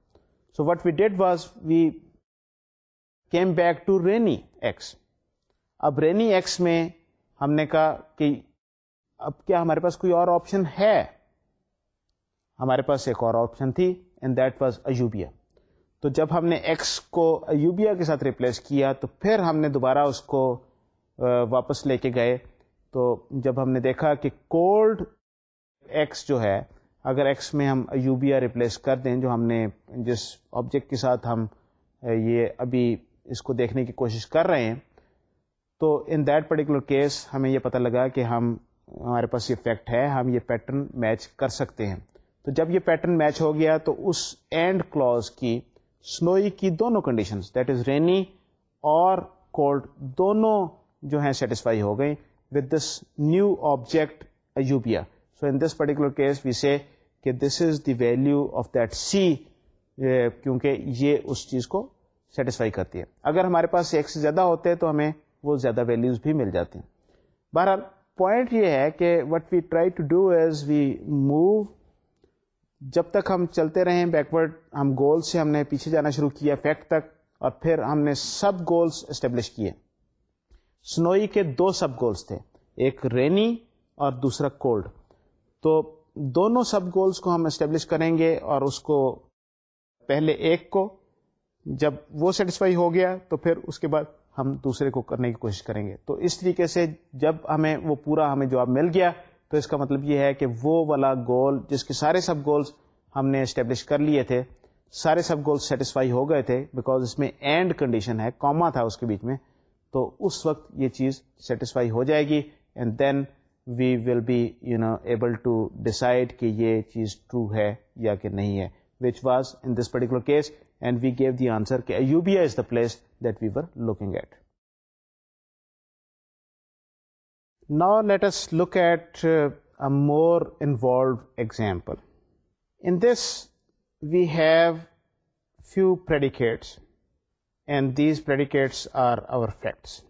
Speaker 1: so what we did was we came back to rainy X اب رینی ایکس میں ہم نے کہا کہ اب کیا ہمارے پاس کوئی اور آپشن ہے ہمارے پاس ایک اور آپشن تھی اینڈ دیٹ واز ایوبیا تو جب ہم نے ایکس کو ایوبیا کے ساتھ ریپلیس کیا تو پھر ہم نے دوبارہ اس کو واپس لے کے گئے تو جب ہم نے دیکھا کہ کولڈ ایکس جو ہے اگر ایکس میں ہم ایوبیا ریپلیس کر دیں جو ہم نے جس آبجیکٹ کے ساتھ ہم یہ ابھی اس کو دیکھنے کی کوشش کر رہے ہیں تو ان دیٹ پرٹیکولر کیس ہمیں یہ پتہ لگا کہ ہم ہمارے پاس یہ فیکٹ ہے ہم یہ پیٹرن میچ کر سکتے ہیں تو جب یہ پیٹرن میچ ہو گیا تو اس اینڈ کلوز کی سنوئی کی دونوں کنڈیشنز دیٹ از رینی اور کولڈ دونوں جو ہیں سیٹسفائی ہو گئیں with this new object Ayubia Ayubia so in this particular case we say کہ this is the value of that C کیونکہ یہ اس چیز کو سیٹسفائی کرتی ہے اگر ہمارے پاس ایک سے زیادہ ہوتے تو ہمیں وہ زیادہ ویلیوز بھی مل جاتی ہیں بہرحال پوائنٹ یہ ہے کہ what we try to do as we move جب تک ہم چلتے رہے بیکورڈ ہم گول سے ہم نے پیچھے جانا شروع کیا فیکٹ تک اور پھر ہم نے سب گولس اسٹیبلش کیے سنوئی کے دو سب گولس تھے ایک رینی اور دوسرا کولڈ تو دونوں سب گولس کو ہم اسٹیبلش کریں گے اور اس کو پہلے ایک کو جب وہ سیٹسفائی ہو گیا تو پھر اس کے بعد ہم دوسرے کو کرنے کی کوشش کریں گے تو اس طریقے سے جب ہمیں وہ پورا ہمیں جواب مل گیا تو اس کا مطلب یہ ہے کہ وہ والا گول جس کے سارے سب گولز ہم نے اسٹیبلش کر لیے تھے سارے سب گولز سیٹسفائی ہو گئے تھے بیکاز اس میں اینڈ کنڈیشن ہے کاما تھا اس کے بیچ میں تو اس وقت یہ چیز سیٹسفائی ہو جائے گی and then we will be you know able to decide کہ یہ چیز ٹرو ہے یا کہ نہیں ہے which was in this particular case and we gave the answer that Ayubia is the place that we were looking at. Now let us look at uh, a more involved example. In this we have few predicates, and these predicates are our facts.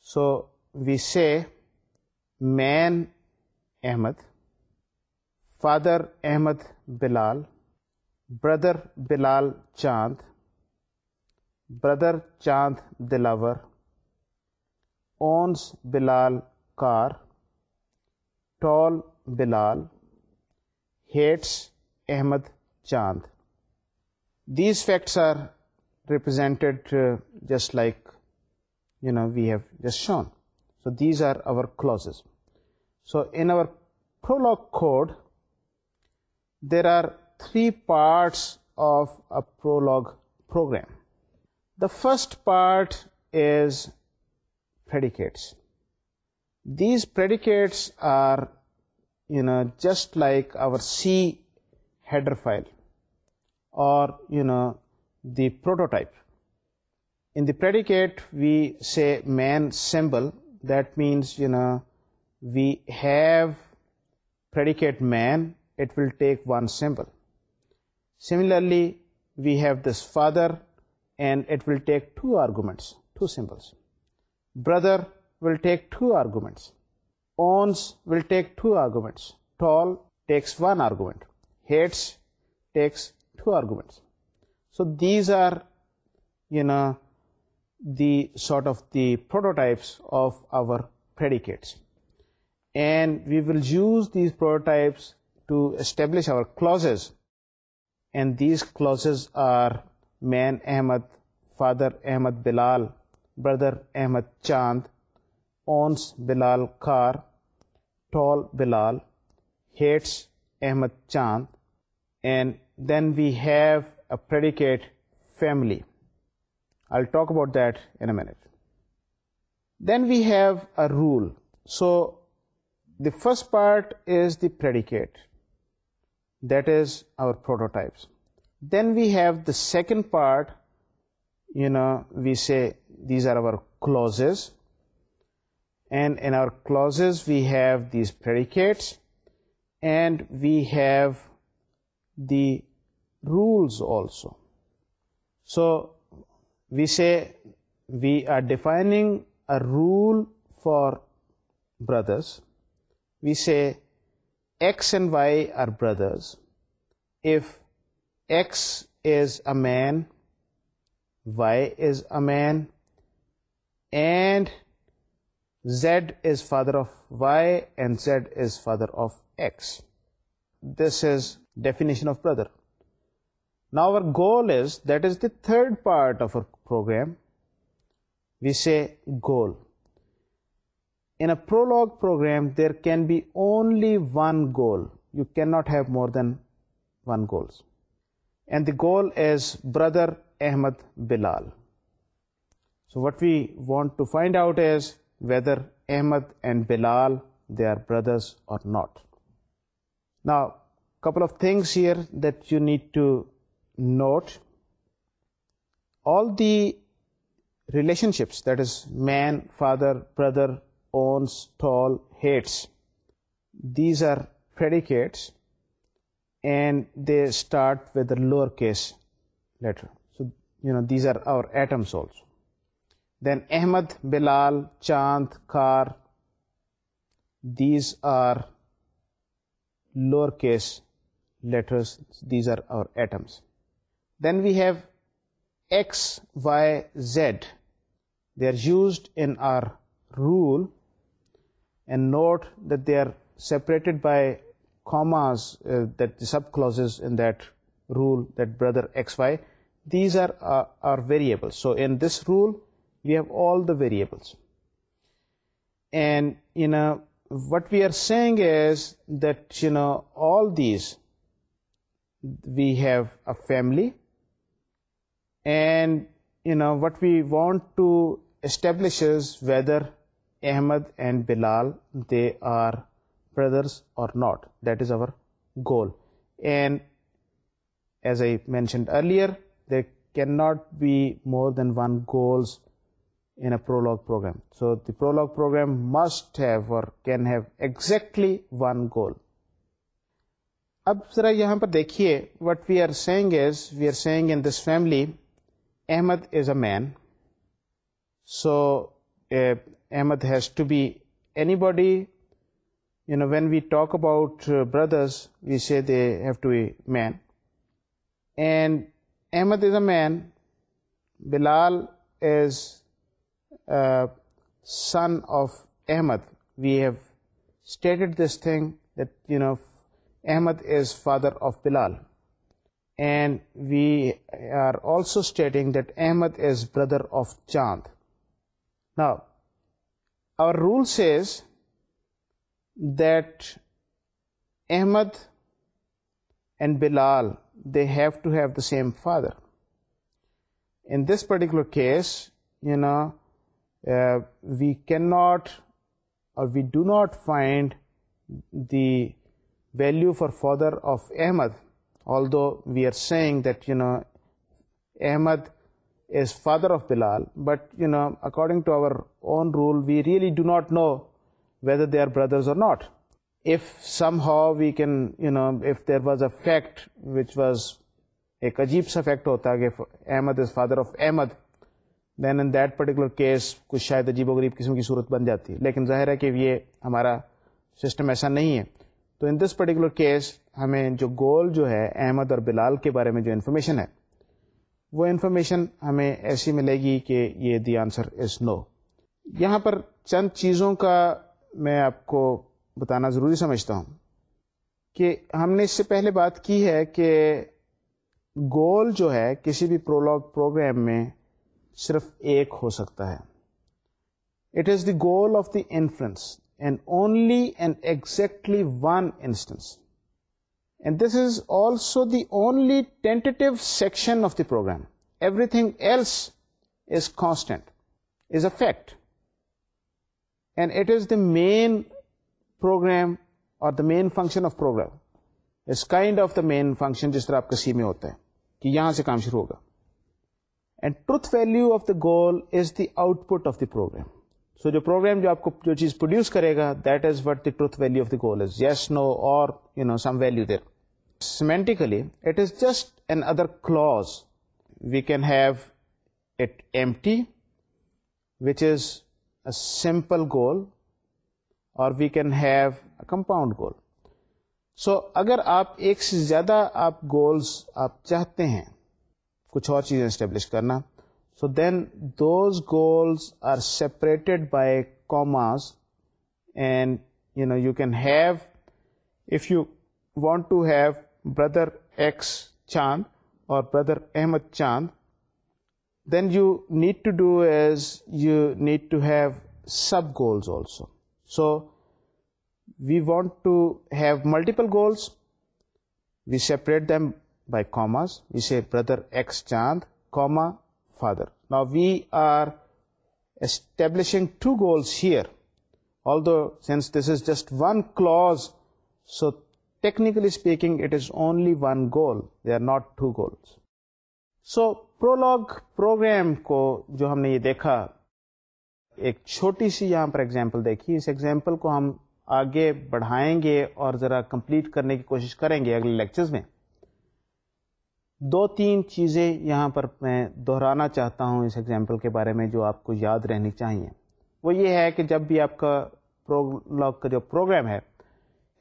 Speaker 1: So we say man Ahmed, father Ahmed Bilal, brother Bilal Chand brother Chand Dilawar ounce Bilal car tool Bilal hates Ahmed Chand these facts are represented just like you know we have just shown so these are our clauses so in our Prolog code there are three parts of a prologue program. The first part is predicates. These predicates are, just like our C header file or, the prototype. In the predicate, we say man symbol. That means, we have predicate man. It will take one symbol. Similarly, we have this father, and it will take two arguments, two symbols. Brother will take two arguments. Owns will take two arguments. Tall takes one argument. Hates takes two arguments. So these are, the sort of the prototypes of our predicates. And we will use these prototypes to establish our clauses and these clauses are Man Ahmad, Father Ahmad Bilal, Brother Ahmad Chand, owns Bilal car, tall Bilal, hates Ahmad Chand. And then we have a predicate family. I'll talk about that in a minute. Then we have a rule. So the first part is the predicate. That is our prototypes. Then we have the second part, we say these are our clauses. And in our clauses, we have these predicates, and we have the rules also. So we say we are defining a rule for brothers. We say X and Y are brothers. If X is a man, Y is a man, and Z is father of Y and Z is father of X. This is definition of brother. Now our goal is, that is the third part of our program. We say goal. In a prologue program, there can be only one goal. You cannot have more than one goals. And the goal is Brother Ahmed Bilal. So what we want to find out is whether Ahmed and Bilal, they are brothers or not. Now, couple of things here that you need to note. All the relationships, that is man, father, brother, these are predicates and they start with lower case letters these are our atoms also then Ahmed Bilal Chand car these are lower case letters these are our atoms then we have X Y Z there used in our rule and note that they are separated by commas, uh, that the subclauses in that rule, that brother xy, these uh, are variables. So in this rule we have all the variables, and what we are saying is that all these, we have a family, and what we want to establish is whether Ahmed and Bilal they are brothers or not that is our goal as I mentioned earlier can not be more than or so the Prolog program must have اور یہاں پر دیکھیے what we are saying is we are saying in this family Ahmed is a man so Ahmad has to be anybody. You know, when we talk about uh, brothers, we say they have to be man. And Ahmad is a man, Bilal is uh, son of Ahmad. We have stated this thing that, you know, Ahmad is father of Bilal. And we are also stating that Ahmad is brother of Chand. Now, our rule says that Ahmad and Bilal, they have to have the same father. In this particular case, uh, we cannot, or we do not find the value for father of Ahmad, although we are saying that Ahmad is father of Bilal but you know according to our own rule we really do not know whether they are brothers or not if somehow we can you know if there was a fact which was ایک عجیب سا fact ہوتا ہے کہ Ahmed is father of Ahmed then in that particular case کچھ شاید عجیب وغریب قسم کی صورت بن جاتی ہے لیکن ظاہر ہے کہ یہ ہمارا سسٹم ایسا نہیں ہے تو ان دس پرٹیکولر کیس ہمیں جو گول جو ہے احمد اور بلال کے بارے میں جو انفارمیشن ہے وہ انفارمیشن ہمیں ایسی ملے گی کہ یہ دی آنسر از نو یہاں پر چند چیزوں کا میں آپ کو بتانا ضروری سمجھتا ہوں کہ ہم نے اس سے پہلے بات کی ہے کہ گول جو ہے کسی بھی پرولگ پروگرام میں صرف ایک ہو سکتا ہے it is the goal of the inference and only and exactly one instance and this is also the only tentative section of the program everything else is constant is a fact and it is the main program or the main function of program is kind of the main function جس طرح آپ کا سی میں ہوتا ہے کہ یہاں سے کام شروع ہوگا and truth value of the goal is the output of the program so جو پروگرام جو آپ کو جو چیز پروڈیوس کرے گا that is what the truth value of the goal is yes no or you know some value there semantically it is just another clause we can have it empty which is a simple goal or we can have a compound goal so اگر آپ ایک سے زیادہ آپ goals آپ چاہتے ہیں کچھ اور چیزیں اسٹیبلش کرنا so then those goals are separated by commas and you know you can have if you want to have brother X Chand or brother Ahmed Chand then you need to do as you need to have sub goals also so we want to have multiple goals we separate them by commas we see brother X Chand comma it نا we are goal. Goal not two goals so Prolog program کو جو ہم نے یہ دیکھا ایک چھوٹی سی یہاں پر ایگزامپل دیکھی اس ایگزامپل کو ہم آگے بڑھائیں گے اور ذرا کمپلیٹ کرنے کی کوشش کریں گے اگلے لیکچرز میں دو تین چیزیں یہاں پر میں دہرانا چاہتا ہوں اس ایگزامپل کے بارے میں جو آپ کو یاد رہنی چاہیے وہ یہ ہے کہ جب بھی آپ کا پرولگ کا جو پروگرام ہے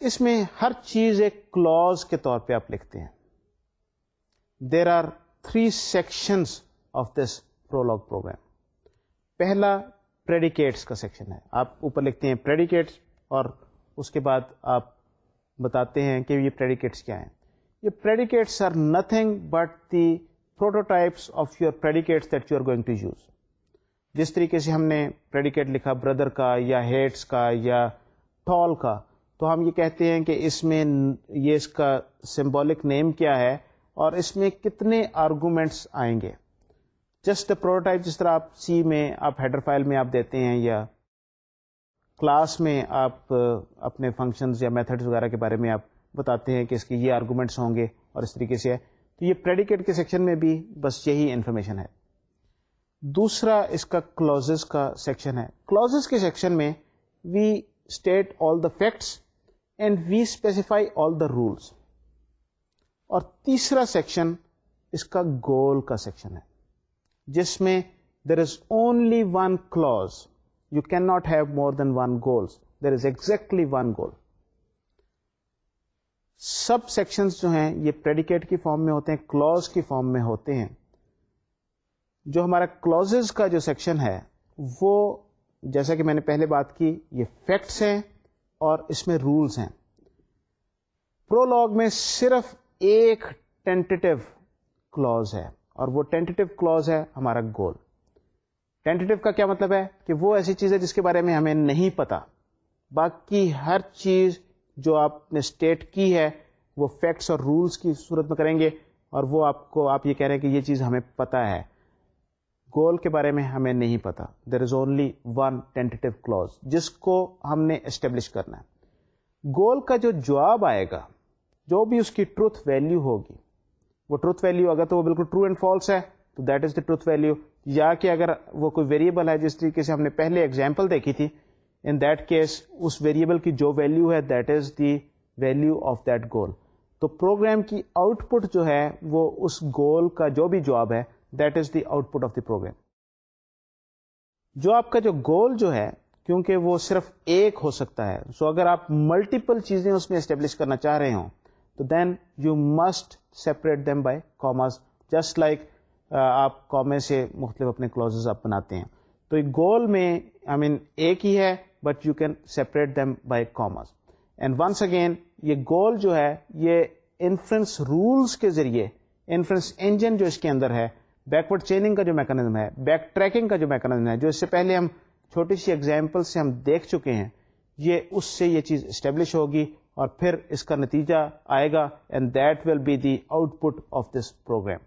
Speaker 1: اس میں ہر چیز ایک کلوز کے طور پہ آپ لکھتے ہیں there are three sections of this Prolog program پہلا پریڈیکیٹس کا سیکشن ہے آپ اوپر لکھتے ہیں پریڈیکیٹس اور اس کے بعد آپ بتاتے ہیں کہ یہ پریڈیکیٹس کیا ہیں your are that but the prototypes of use جس طریقے سے ہم نے پریڈیکیٹ لکھا بردر کا یا ہیڈس کا یا ٹال کا تو ہم یہ کہتے ہیں کہ اس میں یہ اس کا سمبولک نیم کیا ہے اور اس میں کتنے آرگومینٹس آئیں گے جسٹ پروٹوٹائپ جس طرح آپ سی میں آپ ہیڈر فائل میں آپ دیتے ہیں یا کلاس میں آپ اپنے فنکشنز یا میتھڈز وغیرہ کے بارے میں آپ بتاتے ہیں کہ اس کے یہ آرگومنٹس ہوں گے اور اس طریقے سے ہے تو یہ پریڈیکیٹ کے سیکشن میں بھی بس یہی انفارمیشن ہے دوسرا اس کا کلوزز کلوزز کا سیکشن سیکشن ہے کے میں we state all the facts and we specify all the rules اور تیسرا سیکشن اس کا گول کا سیکشن ہے جس میں there is only one clause you can not have more than one goals there is exactly one goal sub sections جو ہیں یہ پریڈیکیٹ کی فارم میں ہوتے ہیں کلوز کی فارم میں ہوتے ہیں جو ہمارا کلوزز کا جو سیکشن ہے وہ جیسا کہ میں نے پہلے بات کی یہ فیکٹس ہیں اور اس میں رولس ہیں پرولگ میں صرف ایک ٹینٹیو کلوز ہے اور وہ ٹینٹیو کلوز ہے ہمارا گول ٹینٹیو کا کیا مطلب ہے کہ وہ ایسی چیز ہے جس کے بارے میں ہمیں نہیں پتا باقی ہر چیز جو آپ نے اسٹیٹ کی ہے وہ فیکٹس اور رولس کی صورت میں کریں گے اور وہ آپ کو آپ یہ کہہ رہے ہیں کہ یہ چیز ہمیں پتہ ہے گول کے بارے میں ہمیں نہیں پتہ there is only one tentative clause جس کو ہم نے اسٹیبلش کرنا ہے گول کا جو جواب آئے گا جو بھی اس کی ٹروتھ ویلیو ہوگی وہ ٹروتھ ویلیو اگر تو وہ بالکل ٹرو اینڈ فالس ہے تو that is the truth value یا کہ اگر وہ کوئی ویریبل ہے جس طریقے سے ہم نے پہلے اگزامپل دیکھی تھی ان دیٹ کیس اس ویریبل کی جو ویلیو ہے that is the value of that goal تو پروگرام کی آؤٹ پٹ جو ہے وہ اس گول کا جو بھی جواب ہے that is the output of the program جو آپ کا جو گول جو ہے کیونکہ وہ صرف ایک ہو سکتا ہے سو so اگر آپ ملٹیپل چیزیں اس میں اسٹیبلش کرنا چاہ رہے ہوں تو then you must separate them by commas just like آپ کامے سے مختلف اپنے کلوزز آپ بناتے ہیں تو گول میں آئی مین ایک ہی ہے but you can separate them by commas and once again یہ گول جو ہے یہ انفرنس رولس کے ذریعے انفرنس انجن جو اس کے اندر ہے بیکورڈ چیننگ کا جو میکانزم ہے بیک ٹریکنگ کا جو میکانزم ہے جو اس سے پہلے ہم چھوٹی سی ایگزامپل سے ہم دیکھ چکے ہیں یہ اس سے یہ چیز اسٹیبلش ہوگی اور پھر اس کا نتیجہ آئے گا and that will be the output of this program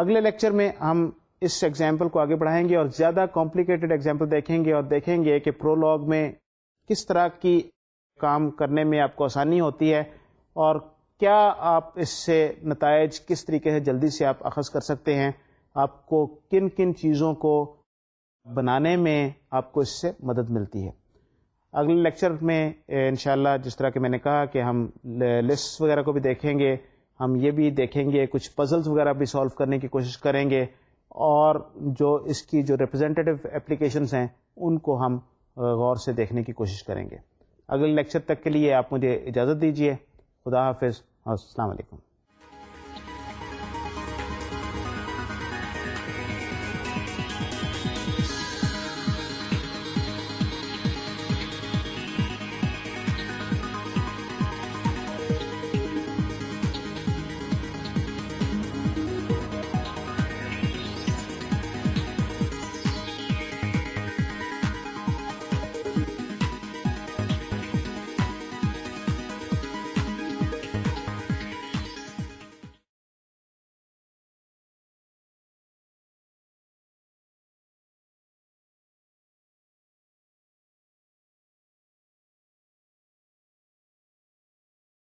Speaker 1: اگلے لیکچر میں ہم اس ایگزامپل کو آگے بڑھائیں گے اور زیادہ کمپلیکیٹڈ ایگزامپل دیکھیں گے اور دیکھیں گے کہ پرولگ میں کس طرح کی کام کرنے میں آپ کو آسانی ہوتی ہے اور کیا آپ اس سے نتائج کس طریقے سے جلدی سے آپ اخذ کر سکتے ہیں آپ کو کن کن چیزوں کو بنانے میں آپ کو اس سے مدد ملتی ہے اگلے لیکچر میں انشاءاللہ جس طرح کہ میں نے کہا کہ ہم لسٹ وغیرہ کو بھی دیکھیں گے ہم یہ بھی دیکھیں گے کچھ پزلس وغیرہ بھی سالو کرنے کی کوشش کریں گے اور جو اس کی جو ریپرزینٹیو اپلیکیشنس ہیں ان کو ہم غور سے دیکھنے کی کوشش کریں گے اگلے لیکچر تک کے لیے آپ مجھے اجازت دیجیے خدا حافظ السلام علیکم